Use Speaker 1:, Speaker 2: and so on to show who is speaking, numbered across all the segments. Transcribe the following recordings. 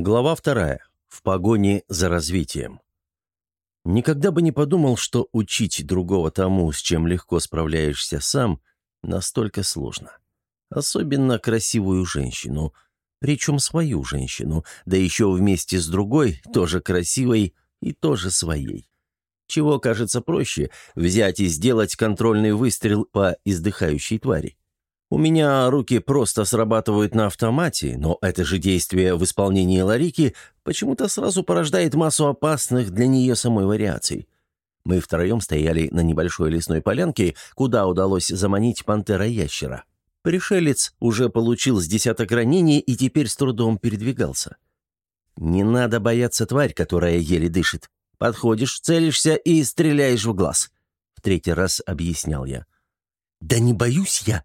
Speaker 1: Глава вторая. В погоне за развитием. Никогда бы не подумал, что учить другого тому, с чем легко справляешься сам, настолько сложно. Особенно красивую женщину, причем свою женщину, да еще вместе с другой, тоже красивой и тоже своей. Чего кажется проще – взять и сделать контрольный выстрел по издыхающей твари. У меня руки просто срабатывают на автомате, но это же действие в исполнении Ларики почему-то сразу порождает массу опасных для нее самой вариаций. Мы втроем стояли на небольшой лесной полянке, куда удалось заманить пантера-ящера. Пришелец уже получил с десяток ранений и теперь с трудом передвигался. «Не надо бояться тварь, которая еле дышит. Подходишь, целишься и стреляешь в глаз», — в третий раз объяснял я. «Да не боюсь я»,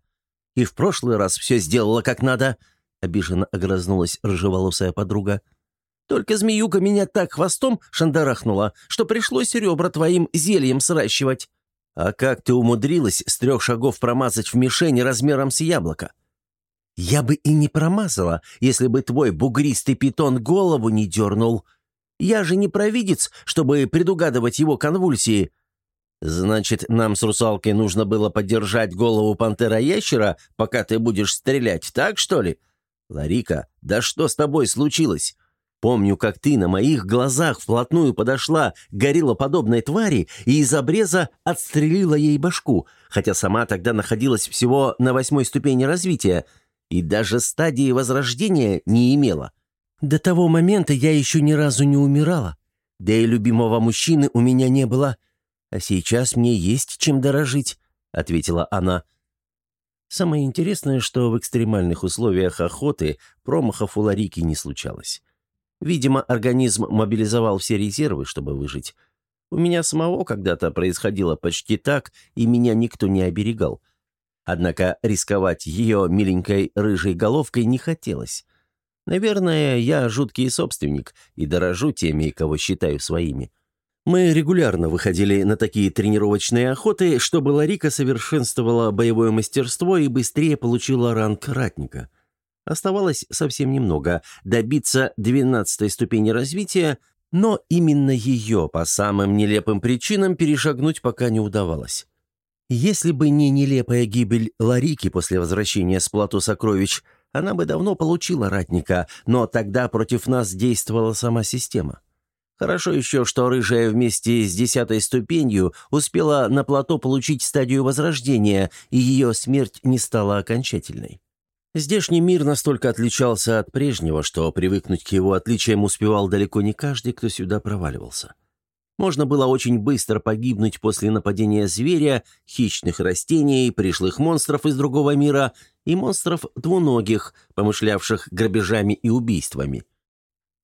Speaker 1: и в прошлый раз все сделала как надо», — обиженно огрызнулась рыжеволосая подруга. «Только змеюка меня так хвостом шандарахнула, что пришлось ребра твоим зельем сращивать». «А как ты умудрилась с трех шагов промазать в мишени размером с яблоко?» «Я бы и не промазала, если бы твой бугристый питон голову не дернул. Я же не провидец, чтобы предугадывать его конвульсии. «Значит, нам с русалкой нужно было подержать голову пантера-ящера, пока ты будешь стрелять, так что ли?» «Ларика, да что с тобой случилось? Помню, как ты на моих глазах вплотную подошла к гориллоподобной твари и из обреза отстрелила ей башку, хотя сама тогда находилась всего на восьмой ступени развития и даже стадии возрождения не имела. До того момента я еще ни разу не умирала, да и любимого мужчины у меня не было» а сейчас мне есть чем дорожить», — ответила она. Самое интересное, что в экстремальных условиях охоты промахов у Ларики не случалось. Видимо, организм мобилизовал все резервы, чтобы выжить. У меня самого когда-то происходило почти так, и меня никто не оберегал. Однако рисковать ее миленькой рыжей головкой не хотелось. Наверное, я жуткий собственник и дорожу теми, кого считаю своими. Мы регулярно выходили на такие тренировочные охоты, чтобы Ларика совершенствовала боевое мастерство и быстрее получила ранг ратника. Оставалось совсем немного – добиться 12 ступени развития, но именно ее по самым нелепым причинам перешагнуть пока не удавалось. Если бы не нелепая гибель Ларики после возвращения с плато сокровищ, она бы давно получила ратника, но тогда против нас действовала сама система. Хорошо еще, что рыжая вместе с десятой ступенью успела на плато получить стадию возрождения, и ее смерть не стала окончательной. Здешний мир настолько отличался от прежнего, что привыкнуть к его отличиям успевал далеко не каждый, кто сюда проваливался. Можно было очень быстро погибнуть после нападения зверя, хищных растений, пришлых монстров из другого мира и монстров двуногих, помышлявших грабежами и убийствами –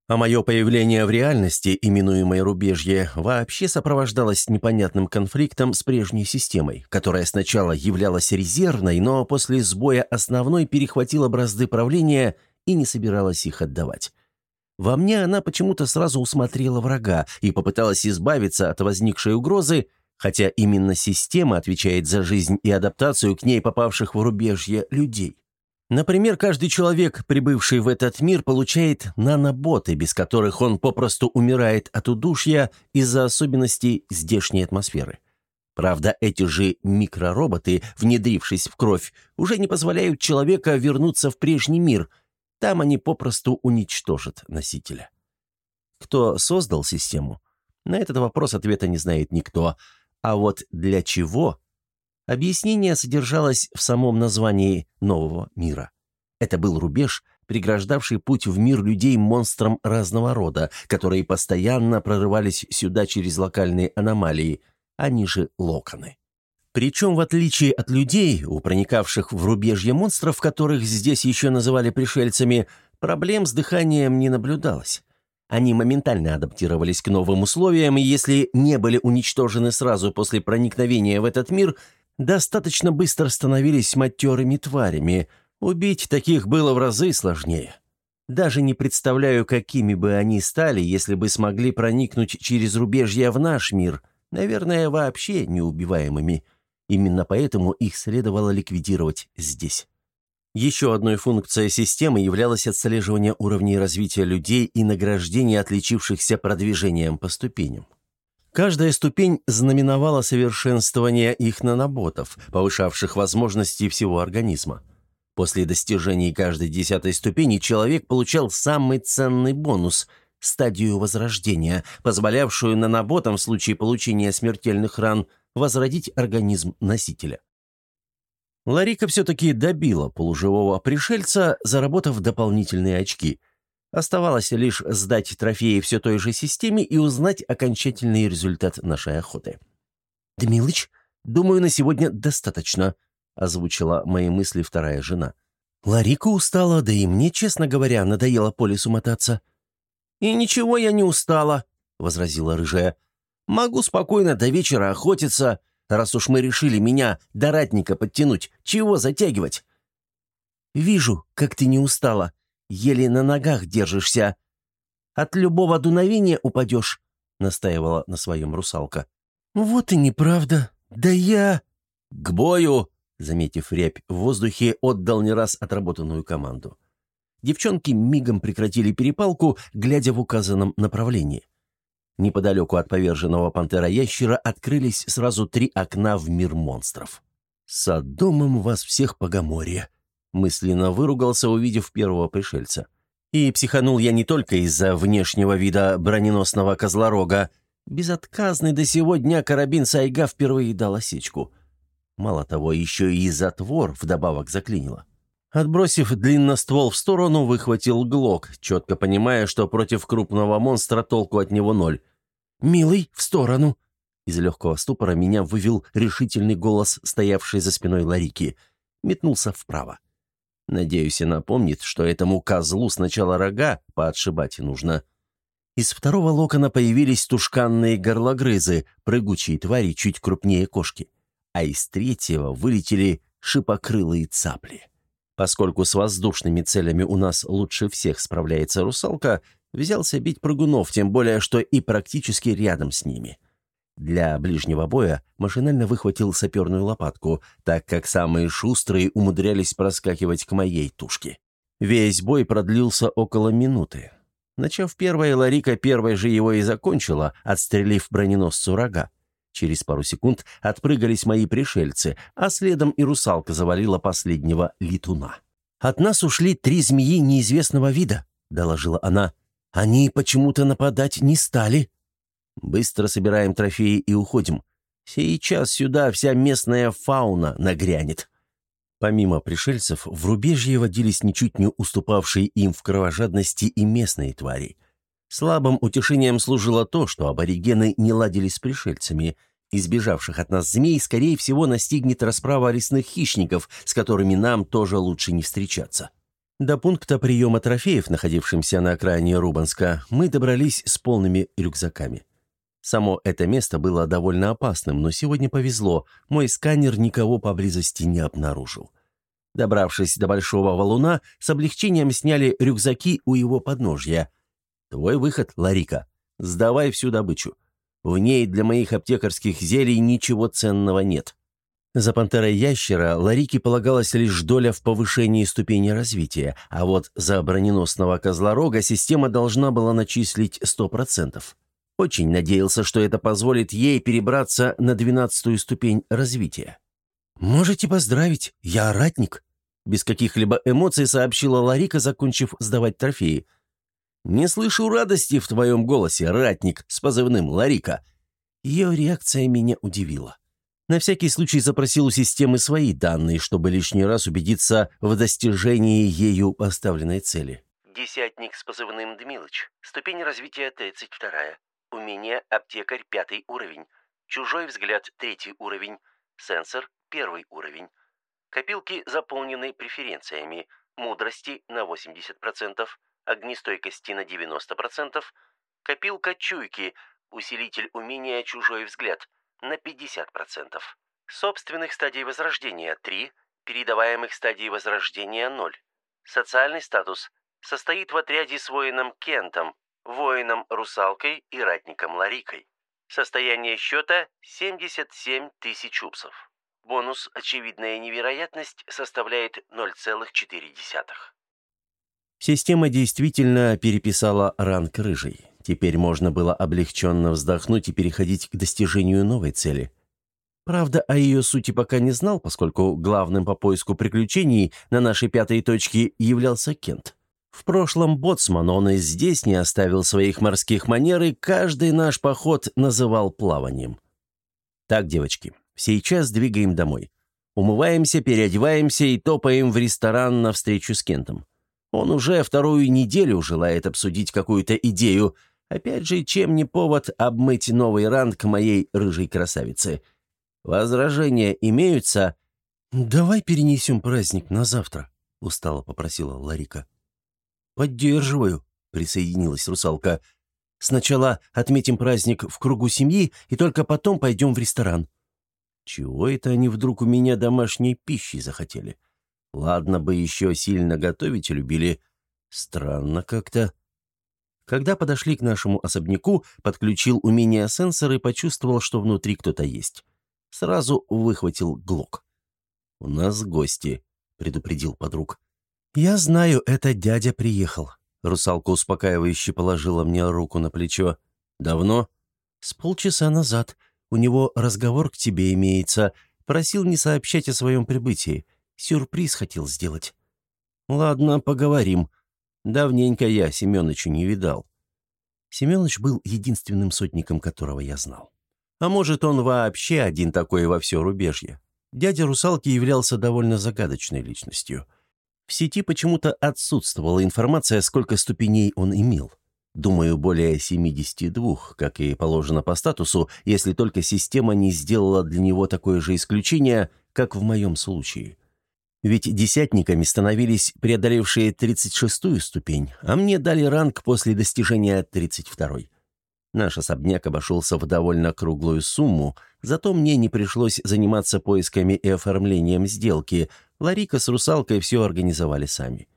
Speaker 1: а мое появление в реальности, именуемой рубежье, вообще сопровождалось непонятным конфликтом с прежней системой, которая сначала являлась резервной, но после сбоя основной перехватила бразды правления и не собиралась их отдавать. Во мне она почему-то сразу усмотрела врага и попыталась избавиться от возникшей угрозы, хотя именно система отвечает за жизнь и адаптацию к ней попавших в рубежье людей. Например, каждый человек, прибывший в этот мир, получает наноботы, без которых он попросту умирает от удушья из-за особенностей здешней атмосферы. Правда, эти же микророботы, внедрившись в кровь, уже не позволяют человека вернуться в прежний мир. Там они попросту уничтожат носителя. Кто создал систему? На этот вопрос ответа не знает никто. А вот для чего Объяснение содержалось в самом названии нового мира. Это был рубеж, преграждавший путь в мир людей монстрам разного рода, которые постоянно прорывались сюда через локальные аномалии, они же локоны. Причем, в отличие от людей, у проникавших в рубежье монстров, которых здесь еще называли пришельцами, проблем с дыханием не наблюдалось. Они моментально адаптировались к новым условиям, и если не были уничтожены сразу после проникновения в этот мир – достаточно быстро становились матерыми тварями. Убить таких было в разы сложнее. Даже не представляю, какими бы они стали, если бы смогли проникнуть через рубежья в наш мир. Наверное, вообще неубиваемыми. Именно поэтому их следовало ликвидировать здесь. Еще одной функцией системы являлось отслеживание уровней развития людей и награждение отличившихся продвижением по ступеням. Каждая ступень знаменовала совершенствование их наноботов, повышавших возможности всего организма. После достижения каждой десятой ступени человек получал самый ценный бонус – стадию возрождения, позволявшую наноботам в случае получения смертельных ран возродить организм носителя. Ларика все-таки добила полуживого пришельца, заработав дополнительные очки. Оставалось лишь сдать трофеи все той же системе и узнать окончательный результат нашей охоты. «Дмилыч, думаю, на сегодня достаточно», — озвучила мои мысли вторая жена. «Ларика устала, да и мне, честно говоря, надоело по лесу мотаться». «И ничего я не устала», — возразила рыжая. «Могу спокойно до вечера охотиться, Раз уж мы решили меня до ратника подтянуть, чего затягивать?» «Вижу, как ты не устала. Еле на ногах держишься. От любого дуновения упадешь», — настаивала на своем русалка. «Вот и неправда. Да я...» «К бою!» — заметив рябь в воздухе, отдал не раз отработанную команду. Девчонки мигом прекратили перепалку, глядя в указанном направлении. Неподалеку от поверженного пантера-ящера открылись сразу три окна в мир монстров. «Содомом вас всех Погоморье!» — мысленно выругался, увидев первого пришельца. И психанул я не только из-за внешнего вида броненосного козлорога. Безотказный до сего дня карабин Сайга впервые дал осечку. Мало того, еще и затвор вдобавок заклинило. Отбросив длинноствол в сторону, выхватил глок, четко понимая, что против крупного монстра толку от него ноль. «Милый, в сторону!» Из легкого ступора меня вывел решительный голос, стоявший за спиной Ларики. Метнулся вправо. Надеюсь, и напомнит, что этому козлу сначала рога поотшибать нужно. Из второго локона появились тушканные горлогрызы, прыгучие твари чуть крупнее кошки. А из третьего вылетели шипокрылые цапли. Поскольку с воздушными целями у нас лучше всех справляется русалка, Взялся бить прыгунов, тем более, что и практически рядом с ними. Для ближнего боя машинально выхватил саперную лопатку, так как самые шустрые умудрялись проскакивать к моей тушке. Весь бой продлился около минуты. Начав первое, Ларика первой же его и закончила, отстрелив броненосцу рога. Через пару секунд отпрыгались мои пришельцы, а следом и русалка завалила последнего летуна. «От нас ушли три змеи неизвестного вида», — доложила она. Они почему-то нападать не стали. Быстро собираем трофеи и уходим. Сейчас сюда вся местная фауна нагрянет. Помимо пришельцев, в рубежье водились ничуть не уступавшие им в кровожадности и местные твари. Слабым утешением служило то, что аборигены не ладили с пришельцами. Избежавших от нас змей, скорее всего, настигнет расправа лесных хищников, с которыми нам тоже лучше не встречаться. До пункта приема трофеев, находившимся на окраине Рубанска, мы добрались с полными рюкзаками. Само это место было довольно опасным, но сегодня повезло, мой сканер никого поблизости не обнаружил. Добравшись до большого валуна, с облегчением сняли рюкзаки у его подножья. «Твой выход, Ларика. Сдавай всю добычу. В ней для моих аптекарских зелий ничего ценного нет». За пантерой ящера Ларике полагалась лишь доля в повышении ступени развития, а вот за броненосного козлорога система должна была начислить 100%. Очень надеялся, что это позволит ей перебраться на двенадцатую ступень развития. «Можете поздравить, я ратник», — без каких-либо эмоций сообщила Ларика, закончив сдавать трофеи. «Не слышу радости в твоем голосе, ратник, с позывным Ларика». Ее реакция меня удивила. На всякий случай запросил у системы свои данные, чтобы лишний раз убедиться в достижении ею поставленной цели.
Speaker 2: Десятник с позывным Дмилыч. Ступень развития 32. Умение аптекарь пятый уровень. Чужой взгляд третий уровень. Сенсор первый уровень. Копилки заполнены преференциями. Мудрости на 80%, огнестойкости на 90%, копилка чуйки, усилитель умения чужой взгляд – на 50%. Собственных стадий возрождения – 3, передаваемых стадий возрождения – 0. Социальный статус состоит в отряде с воином Кентом, воином Русалкой и ратником Ларикой. Состояние счета – 77 тысяч упсов. Бонус «Очевидная невероятность» составляет 0,4.
Speaker 1: Система действительно переписала ранг рыжий. Теперь можно было облегченно вздохнуть и переходить к достижению новой цели. Правда, о ее сути пока не знал, поскольку главным по поиску приключений на нашей пятой точке являлся Кент. В прошлом боцман, он и здесь не оставил своих морских манер, и каждый наш поход называл плаванием. Так, девочки, сейчас двигаем домой. Умываемся, переодеваемся и топаем в ресторан на встречу с Кентом. Он уже вторую неделю желает обсудить какую-то идею. Опять же, чем не повод обмыть новый ранг моей рыжей красавицы? Возражения имеются? «Давай перенесем праздник на завтра», — устало попросила Ларика. «Поддерживаю», — присоединилась русалка. «Сначала отметим праздник в кругу семьи, и только потом пойдем в ресторан». Чего это они вдруг у меня домашней пищи захотели? Ладно бы еще сильно готовить любили. Странно как-то. Когда подошли к нашему особняку, подключил умение сенсор и почувствовал, что внутри кто-то есть. Сразу выхватил глок. «У нас гости», — предупредил подруг. «Я знаю, это дядя приехал». Русалка успокаивающе положила мне руку на плечо. «Давно?» «С полчаса назад. У него разговор к тебе имеется. Просил не сообщать о своем прибытии. Сюрприз хотел сделать». «Ладно, поговорим. Давненько я Семёныча не видал». Семёныч был единственным сотником, которого я знал. А может, он вообще один такой во все рубежье. Дядя русалки являлся довольно загадочной личностью. В сети почему-то отсутствовала информация, сколько ступеней он имел. Думаю, более 72, как и положено по статусу, если только система не сделала для него такое же исключение, как в моем случае. Ведь десятниками становились преодолевшие 36-ю ступень, а мне дали ранг после достижения 32-й. Наш особняк обошелся в довольно круглую сумму, зато мне не пришлось заниматься поисками и оформлением сделки. Ларика с русалкой все организовали сами.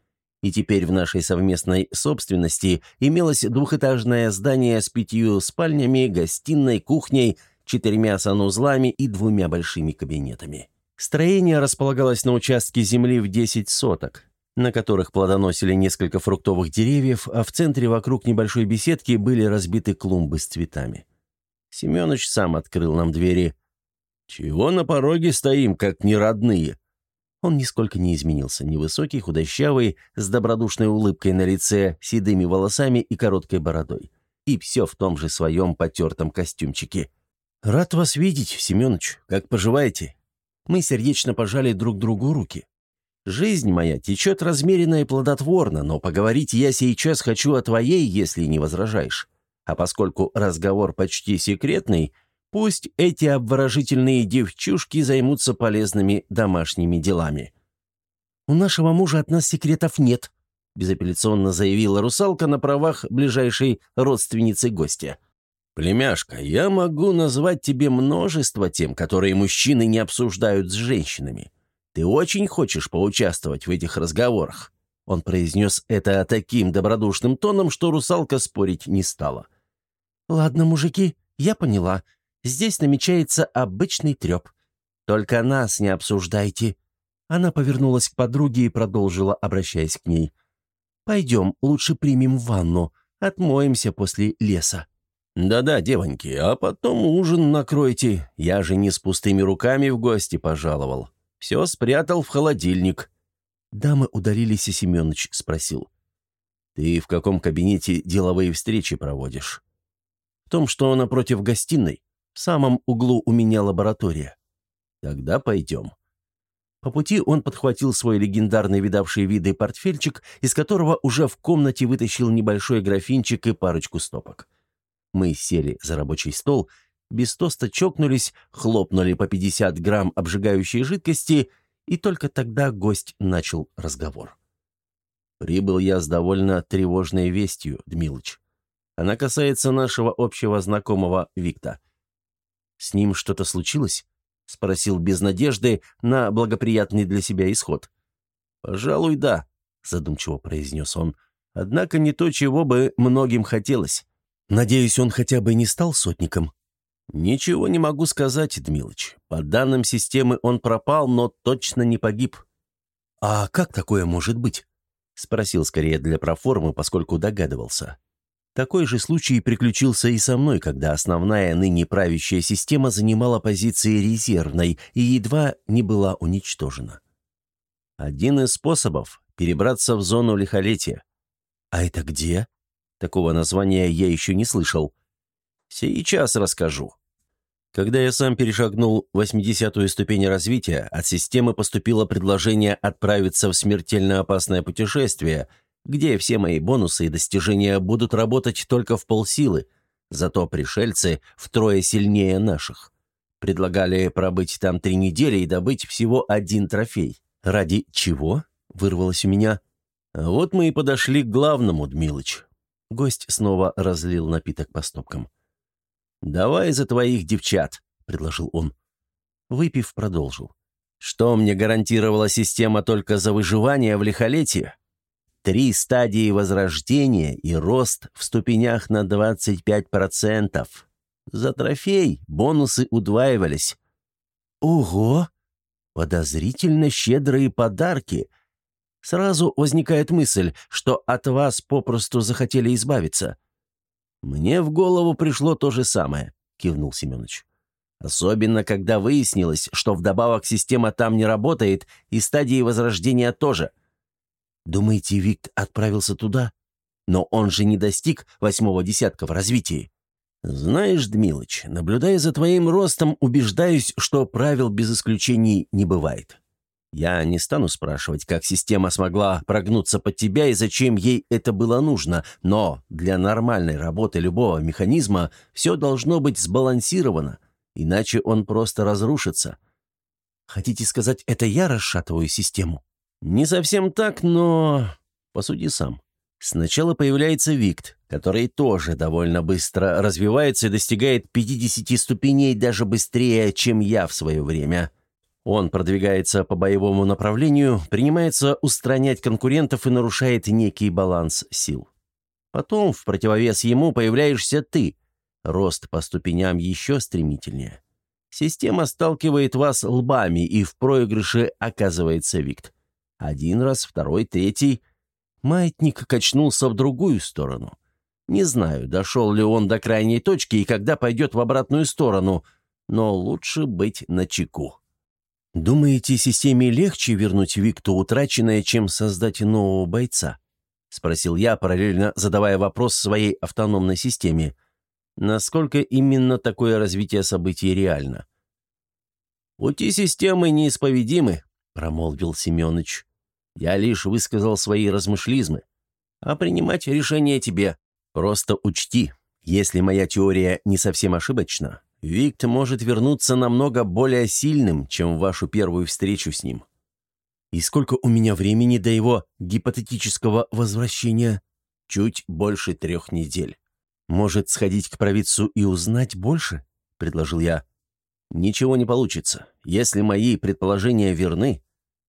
Speaker 1: И теперь в нашей совместной собственности имелось двухэтажное здание с пятью спальнями, гостиной, кухней, четырьмя санузлами и двумя большими кабинетами. Строение располагалось на участке земли в 10 соток, на которых плодоносили несколько фруктовых деревьев, а в центре вокруг небольшой беседки были разбиты клумбы с цветами. Семёныч сам открыл нам двери. «Чего на пороге стоим, как неродные?» Он нисколько не изменился, невысокий, худощавый, с добродушной улыбкой на лице, седыми волосами и короткой бородой. И все в том же своем потертом костюмчике. «Рад вас видеть, Семёныч. Как поживаете?» Мы сердечно пожали друг другу руки. Жизнь моя течет размеренно и плодотворно, но поговорить я сейчас хочу о твоей, если не возражаешь. А поскольку разговор почти секретный, пусть эти обворожительные девчушки займутся полезными домашними делами. «У нашего мужа от нас секретов нет», — безапелляционно заявила русалка на правах ближайшей родственницы гостя. «Племяшка, я могу назвать тебе множество тем, которые мужчины не обсуждают с женщинами. Ты очень хочешь поучаствовать в этих разговорах?» Он произнес это таким добродушным тоном, что русалка спорить не стала. «Ладно, мужики, я поняла. Здесь намечается обычный треп. Только нас не обсуждайте». Она повернулась к подруге и продолжила, обращаясь к ней. «Пойдем, лучше примем ванну, отмоемся после леса». «Да-да, девоньки, а потом ужин накройте. Я же не с пустыми руками в гости пожаловал. Все спрятал в холодильник». Дамы удалились, и Семенович спросил. «Ты в каком кабинете деловые встречи проводишь?» «В том, что напротив гостиной. В самом углу у меня лаборатория». «Тогда пойдем». По пути он подхватил свой легендарный видавший виды портфельчик, из которого уже в комнате вытащил небольшой графинчик и парочку стопок. Мы сели за рабочий стол, без тоста чокнулись, хлопнули по 50 грамм обжигающей жидкости, и только тогда гость начал разговор. Прибыл я с довольно тревожной вестью, Дмилыч. Она касается нашего общего знакомого Викта. «С ним что-то случилось?» — спросил без надежды на благоприятный для себя исход. «Пожалуй, да», — задумчиво произнес он. «Однако не то, чего бы многим хотелось. Надеюсь, он хотя бы не стал сотником?» «Ничего не могу сказать, Дмилыч. По данным системы он пропал, но точно не погиб». «А как такое может быть?» — спросил скорее для проформы, поскольку догадывался. Такой же случай приключился и со мной, когда основная ныне правящая система занимала позиции резервной и едва не была уничтожена. Один из способов — перебраться в зону лихолетия. А это где? Такого названия я еще не слышал. Сейчас расскажу. Когда я сам перешагнул 80-ю ступень развития, от системы поступило предложение отправиться в смертельно опасное путешествие, где все мои бонусы и достижения будут работать только в полсилы, зато пришельцы втрое сильнее наших. Предлагали пробыть там три недели и добыть всего один трофей. Ради чего? Вырвалось у меня. А вот мы и подошли к главному, Дмилыч. Гость снова разлил напиток по стопкам. «Давай за твоих девчат», — предложил он. Выпив, продолжил. «Что мне гарантировала система только за выживание в лихолетии? Три стадии возрождения и рост в ступенях на 25%. За трофей бонусы удваивались». «Ого! Подозрительно щедрые подарки!» Сразу возникает мысль, что от вас попросту захотели избавиться. «Мне в голову пришло то же самое», — кивнул Семенович. «Особенно, когда выяснилось, что вдобавок система там не работает, и стадии возрождения тоже». «Думаете, Викт отправился туда? Но он же не достиг восьмого десятка в развитии». «Знаешь, Дмилыч, наблюдая за твоим ростом, убеждаюсь, что правил без исключений не бывает. Я не стану спрашивать, как система смогла прогнуться под тебя и зачем ей это было нужно, но для нормальной работы любого механизма все должно быть сбалансировано, иначе он просто разрушится. Хотите сказать, это я расшатываю систему? Не совсем так, но... Посуди сам. Сначала появляется Викт, который тоже довольно быстро развивается и достигает 50 ступеней даже быстрее, чем я в свое время — он продвигается по боевому направлению, принимается устранять конкурентов и нарушает некий баланс сил. Потом, в противовес ему, появляешься ты. Рост по ступеням еще стремительнее. Система сталкивает вас лбами, и в проигрыше оказывается Викт. Один раз, второй, третий. Маятник качнулся в другую сторону. Не знаю, дошел ли он до крайней точки и когда пойдет в обратную сторону, но лучше быть начеку. «Думаете, системе легче вернуть Викту утраченное, чем создать нового бойца?» — спросил я, параллельно задавая вопрос своей автономной системе. Насколько именно такое развитие событий реально? «Пути системы неисповедимы», — промолвил Семенович. «Я лишь высказал свои размышлизмы. А принимать решение тебе. Просто учти, если моя теория не совсем ошибочна, Викт может вернуться намного более сильным, чем в вашу первую встречу с ним. И сколько у меня времени до его гипотетического возвращения? Чуть больше трех недель. Может, сходить к провидцу и узнать больше? Предложил я. Ничего не получится. Если мои предположения верны,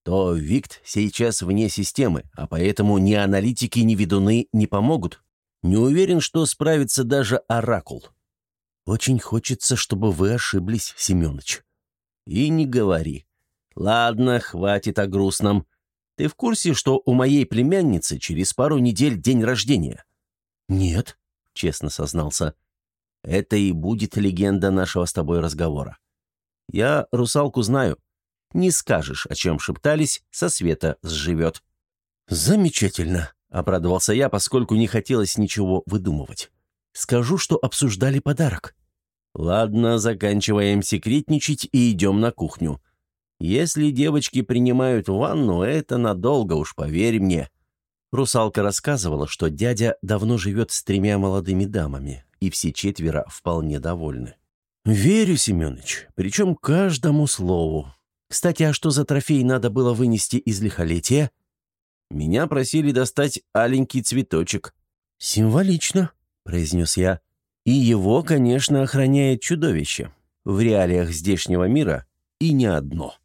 Speaker 1: то Викт сейчас вне системы, а поэтому ни аналитики, ни ведуны не помогут. Не уверен, что справится даже Оракул. «Очень хочется, чтобы вы ошиблись, Семёныч». «И не говори. Ладно, хватит о грустном. Ты в курсе, что у моей племянницы через пару недель день рождения?» «Нет», — честно сознался. «Это и будет легенда нашего с тобой разговора. Я русалку знаю. Не скажешь, о чем шептались, со света сживет». «Замечательно», — обрадовался я, поскольку не хотелось ничего выдумывать. Скажу, что обсуждали подарок». «Ладно, заканчиваем секретничать и идем на кухню. Если девочки принимают ванну, это надолго уж, поверь мне». Русалка рассказывала, что дядя давно живет с тремя молодыми дамами, и все четверо вполне довольны. «Верю, Семенович, причем каждому слову. Кстати, а что за трофей надо было вынести из лихолетия?» «Меня просили достать аленький цветочек». «Символично», — произнес я. «И его, конечно, охраняет чудовище. В реалиях здешнего мира и не одно».